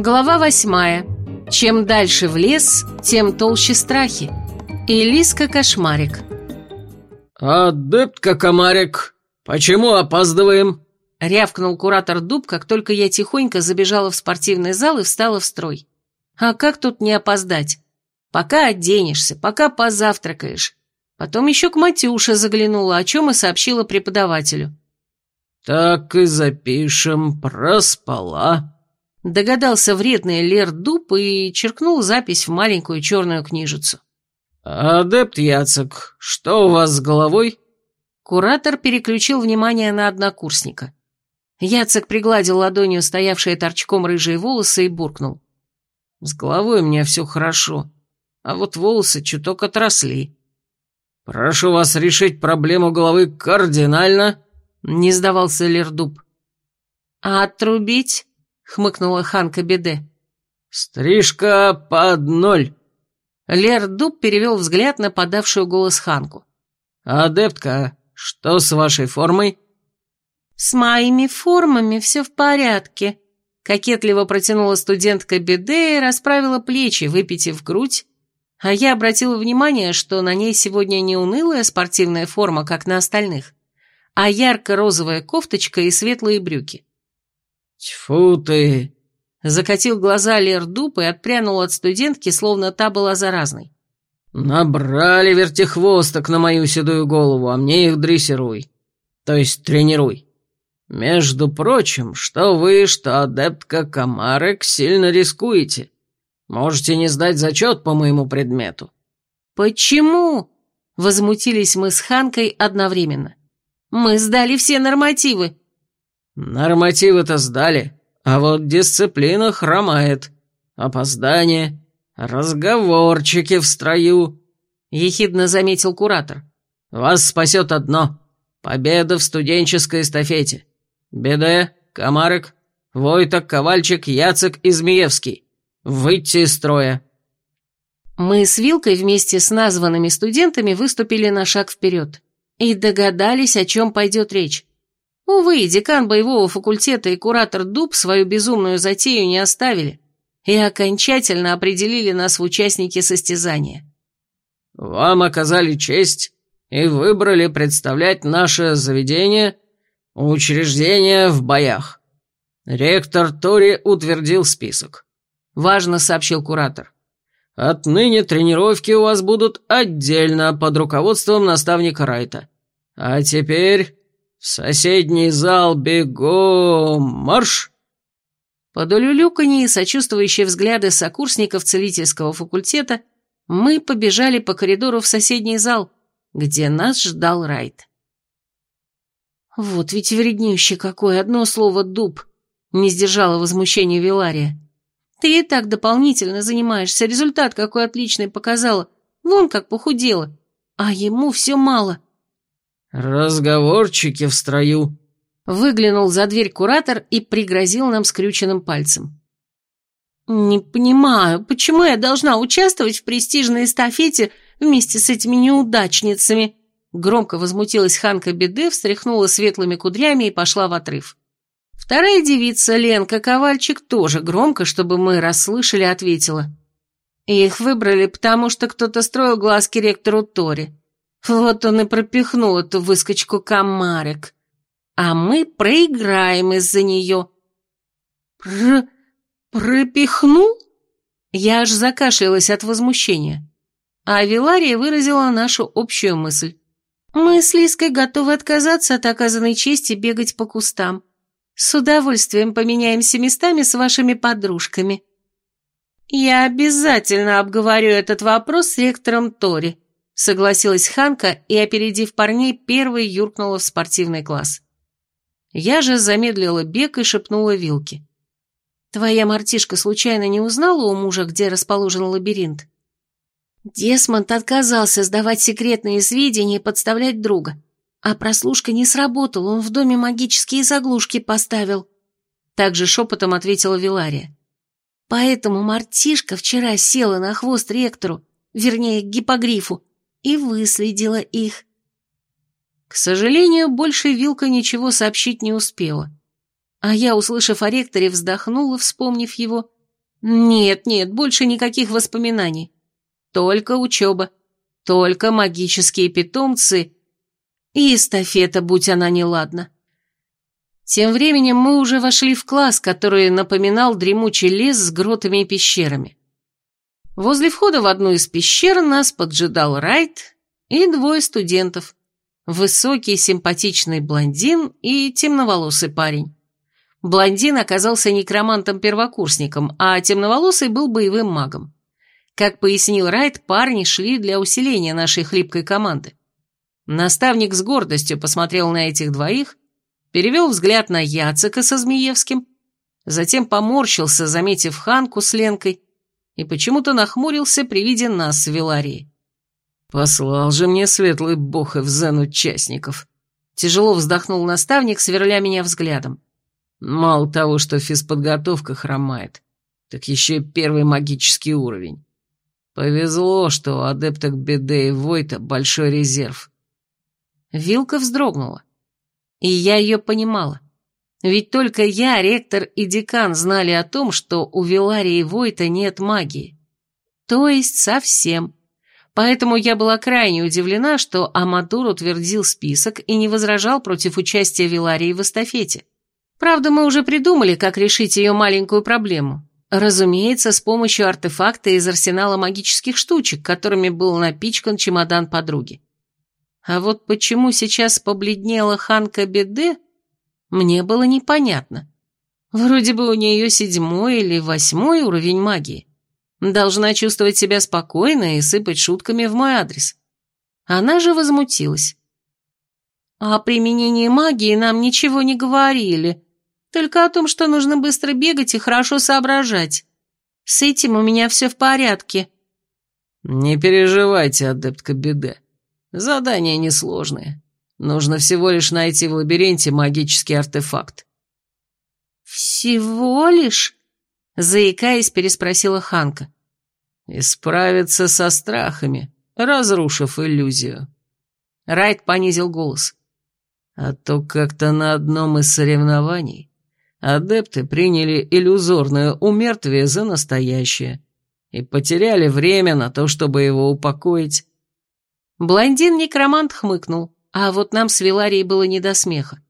Глава восьмая. Чем дальше в лес, тем толще страхи. Элиска Кошмарик. «Адептка Комарик, почему опаздываем?» Рявкнул куратор Дуб, как только я тихонько забежала в спортивный зал и встала в строй. А как тут не опоздать? Пока оденешься, пока позавтракаешь. Потом еще к Матюше заглянула, о чем и сообщила преподавателю. «Так и запишем, проспала», Догадался вредный Лер Дуб и черкнул запись в маленькую черную книжицу. «Адепт Яцек, что у вас с головой?» Куратор переключил внимание на однокурсника. Яцек пригладил ладонью стоявшие торчком рыжие волосы и буркнул. «С головой у меня все хорошо, а вот волосы чуток отросли. Прошу вас решить проблему головы кардинально», — не сдавался Лердуб. «А отрубить?» Хмыкнула Ханка Беде. «Стрижка под ноль!» Лер Дуб перевел взгляд на подавшую голос Ханку. «Адептка, что с вашей формой?» «С моими формами все в порядке», — кокетливо протянула студентка Беде и расправила плечи, выпитив грудь, а я обратила внимание, что на ней сегодня не унылая спортивная форма, как на остальных, а ярко-розовая кофточка и светлые брюки. «Тьфу ты!» Закатил глаза Лер Дуб и отпрянул от студентки, словно та была заразной. «Набрали вертихвосток на мою седую голову, а мне их дрессируй. То есть тренируй. Между прочим, что вы, что адептка Камарек сильно рискуете. Можете не сдать зачет по моему предмету». «Почему?» — возмутились мы с Ханкой одновременно. «Мы сдали все нормативы». Нормативы-то сдали, а вот дисциплина хромает. Опоздание, разговорчики в строю», — ехидно заметил куратор. «Вас спасет одно — победа в студенческой эстафете. Беде, Комарик, Войток, Ковальчик, Яцек и Змеевский. Выйти из строя». Мы с Вилкой вместе с названными студентами выступили на шаг вперед и догадались, о чем пойдет речь. Увы, декан боевого факультета и куратор Дуб свою безумную затею не оставили и окончательно определили нас в участники состязания. «Вам оказали честь и выбрали представлять наше заведение, учреждение в боях. Ректор Тори утвердил список», — важно сообщил куратор. «Отныне тренировки у вас будут отдельно под руководством наставника Райта. А теперь «В соседний зал бегом! Марш!» Под улюлюканье и сочувствующие взгляды сокурсников целительского факультета мы побежали по коридору в соседний зал, где нас ждал Райт. «Вот ведь вреднющий какой, одно слово «дуб», — не сдержала возмущения Вилария. «Ты и так дополнительно занимаешься, результат какой отличный показала, вон как похудела, а ему все мало». «Разговорчики в строю», — выглянул за дверь куратор и пригрозил нам скрюченным пальцем. «Не понимаю, почему я должна участвовать в престижной эстафете вместе с этими неудачницами?» Громко возмутилась Ханка Беды, встряхнула светлыми кудрями и пошла в отрыв. Вторая девица, Ленка Ковальчик, тоже громко, чтобы мы расслышали, ответила. Их выбрали, потому что кто-то строил глазки ректору Тори. Вот он и пропихнул эту выскочку комарик. А мы проиграем из-за нее. Пр... пропихнул? Я аж закашлялась от возмущения. А Вилария выразила нашу общую мысль. Мы с Лиской готовы отказаться от оказанной чести бегать по кустам. С удовольствием поменяемся местами с вашими подружками. Я обязательно обговорю этот вопрос с ректором Тори, Согласилась Ханка и, опередив парней, первой юркнула в спортивный класс. Я же замедлила бег и шепнула Вилке. «Твоя мартишка случайно не узнала у мужа, где расположен лабиринт?» Десмонд отказался сдавать секретные сведения и подставлять друга. А прослушка не сработала, он в доме магические заглушки поставил. Также шепотом ответила Вилария. Поэтому мартишка вчера села на хвост ректору, вернее, к гипогрифу, и выследила их. К сожалению, больше Вилка ничего сообщить не успела. А я, услышав о ректоре, вздохнула, вспомнив его, Нет, нет, больше никаких воспоминаний. Только учеба, только магические питомцы и эстафета, будь она неладна. Тем временем мы уже вошли в класс, который напоминал дремучий лес с гротами и пещерами. Возле входа в одну из пещер нас поджидал Райт и двое студентов. Высокий симпатичный блондин и темноволосый парень. Блондин оказался некромантом-первокурсником, а темноволосый был боевым магом. Как пояснил Райт, парни шли для усиления нашей хлипкой команды. Наставник с гордостью посмотрел на этих двоих, перевел взгляд на Яцека со Змеевским, затем поморщился, заметив Ханку с Ленкой, и почему-то нахмурился при виде нас с. «Послал же мне светлый бог и в зен участников», — тяжело вздохнул наставник, сверля меня взглядом. «Мало того, что физподготовка хромает, так еще и первый магический уровень. Повезло, что у адепток Беде и Войта большой резерв. Вилка вздрогнула. И я ее понимала. Ведь только я, ректор и декан знали о том, что у Виларии Войта нет магии. То есть совсем. Поэтому я была крайне удивлена, что Амадур утвердил список и не возражал против участия Виларии в эстафете. Правда, мы уже придумали, как решить ее маленькую проблему. Разумеется, с помощью артефакта из арсенала магических штучек, которыми был напичкан чемодан подруги. А вот почему сейчас побледнела Ханка Беде, мне было непонятно. Вроде бы у нее седьмой или восьмой уровень магии. Должна чувствовать себя спокойно и сыпать шутками в мой адрес. Она же возмутилась. О применении магии нам ничего не говорили, только о том, что нужно быстро бегать и хорошо соображать. С этим у меня все в порядке. Не переживайте, адептка Беде. Задание несложное. Нужно всего лишь найти в лабиринте магический артефакт. «Всего лишь?» — заикаясь, переспросила Ханка. «И справиться со страхами, разрушив иллюзию». Райт понизил голос. «А то как-то на одном из соревнований адепты приняли иллюзорное умертвие за настоящее и потеряли время на то, чтобы его упокоить Блондин-некромант хмыкнул, а вот нам с Виларией было не до смеха.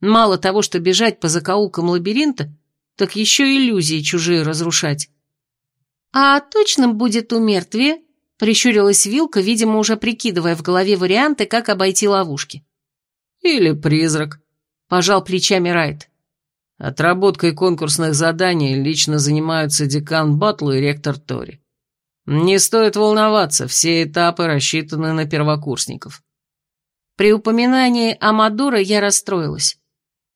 Мало того, что бежать по закоулкам лабиринта, так еще иллюзии чужие разрушать. «А точно будет умертвие?» — прищурилась Вилка, видимо, уже прикидывая в голове варианты, как обойти ловушки. «Или призрак», — пожал плечами Райт. Отработкой конкурсных заданий лично занимаются декан Батл и ректор Тори. Не стоит волноваться, все этапы рассчитаны на первокурсников. При упоминании Амадура я расстроилась.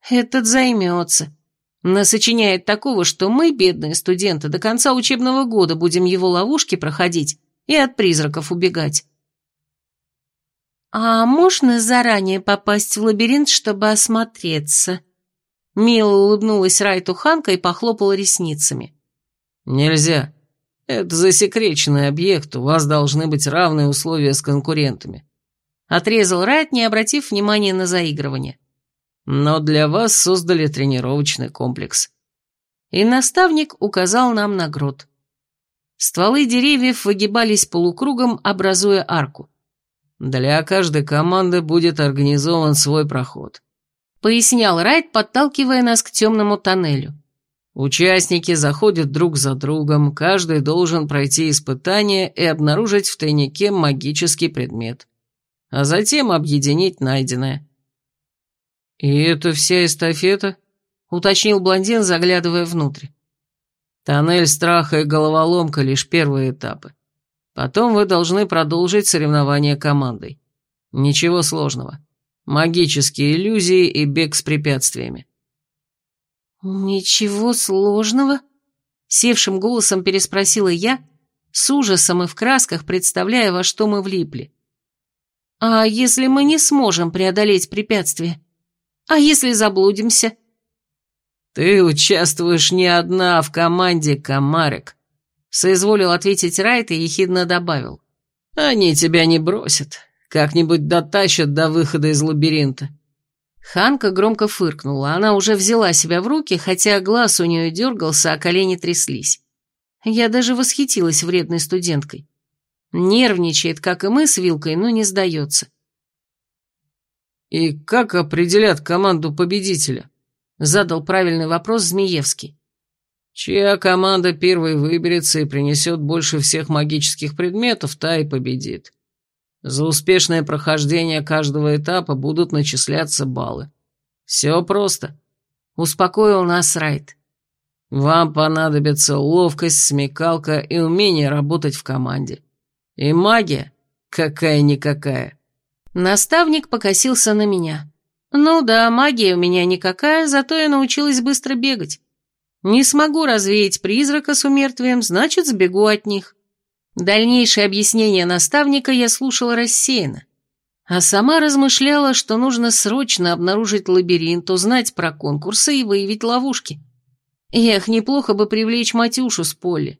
Этот займется. Насочиняет такого, что мы, бедные студенты, до конца учебного года будем его ловушки проходить и от призраков убегать. «А можно заранее попасть в лабиринт, чтобы осмотреться?» Мила улыбнулась Райту Ханка и похлопала ресницами. «Нельзя. Это засекреченный объект, у вас должны быть равные условия с конкурентами. Отрезал Райт, не обратив внимания на заигрывание. Но для вас создали тренировочный комплекс. И наставник указал нам на грот. Стволы деревьев выгибались полукругом, образуя арку. Для каждой команды будет организован свой проход. Пояснял Райт, подталкивая нас к темному тоннелю. Участники заходят друг за другом, каждый должен пройти испытание и обнаружить в тайнике магический предмет, а затем объединить найденное. «И это вся эстафета?» — уточнил блондин, заглядывая внутрь. «Тоннель страха и головоломка — лишь первые этапы. Потом вы должны продолжить соревнования командой. Ничего сложного. Магические иллюзии и бег с препятствиями. «Ничего сложного?» — севшим голосом переспросила я, с ужасом и в красках представляя, во что мы влипли. «А если мы не сможем преодолеть препятствие? А если заблудимся?» «Ты участвуешь не одна в команде, комарик», — соизволил ответить Райт и ехидно добавил. «Они тебя не бросят, как-нибудь дотащат до выхода из лабиринта. Ханка громко фыркнула, она уже взяла себя в руки, хотя глаз у нее дергался, а колени тряслись. Я даже восхитилась вредной студенткой. Нервничает, как и мы с Вилкой, но не сдается. «И как определят команду победителя?» — задал правильный вопрос Змеевский. «Чья команда первой выберется и принесет больше всех магических предметов, та и победит. За успешное прохождение каждого этапа будут начисляться баллы. Все просто», — успокоил нас Райт. «Вам понадобится ловкость, смекалка и умение работать в команде. И магия, какая-никакая». Наставник покосился на меня. Ну да, магия у меня никакая, зато я научилась быстро бегать. Не смогу развеять призрака с умертвием, значит, сбегу от них. Дальнейшее объяснение наставника я слушала рассеянно. А сама размышляла, что нужно срочно обнаружить лабиринт, узнать про конкурсы и выявить ловушки. Эх, неплохо бы привлечь Матюшу с Полли.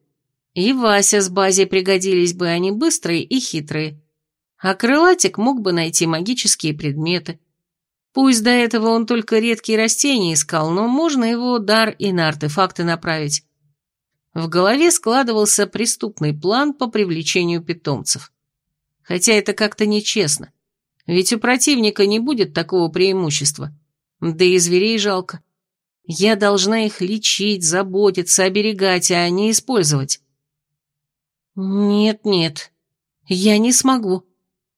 И Вася с базой пригодились бы, они быстрые и хитрые. А крылатик мог бы найти магические предметы. Пусть до этого он только редкие растения искал, но можно его дар и на артефакты направить. В голове складывался преступный план по привлечению питомцев. Хотя это как-то нечестно. Ведь у противника не будет такого преимущества. Да и зверей жалко. Я должна их лечить, заботиться, оберегать, а не использовать. Нет-нет, я не смогу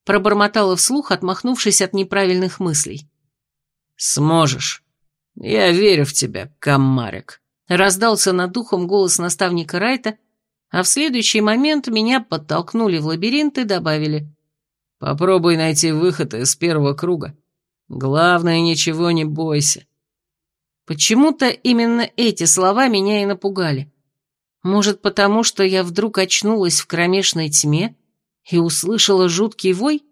пробормотала вслух, отмахнувшись от неправильных мыслей. «Сможешь. Я верю в тебя, комарик», — раздался над духом голос наставника Райта, а в следующий момент меня подтолкнули в лабиринт и добавили. «Попробуй найти выход из первого круга. Главное, ничего не бойся». Почему-то именно эти слова меня и напугали. Может, потому что я вдруг очнулась в кромешной тьме и услышала жуткий вой?